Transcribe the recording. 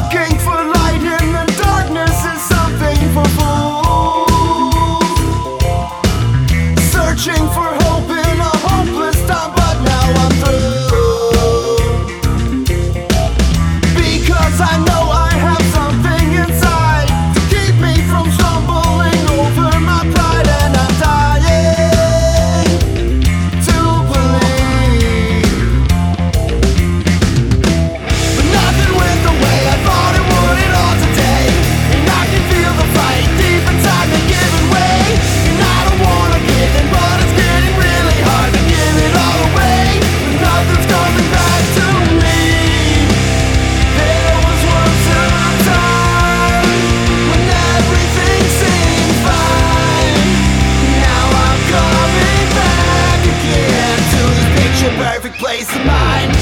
looking for light in the darkness is something for fools. Searching for place of mine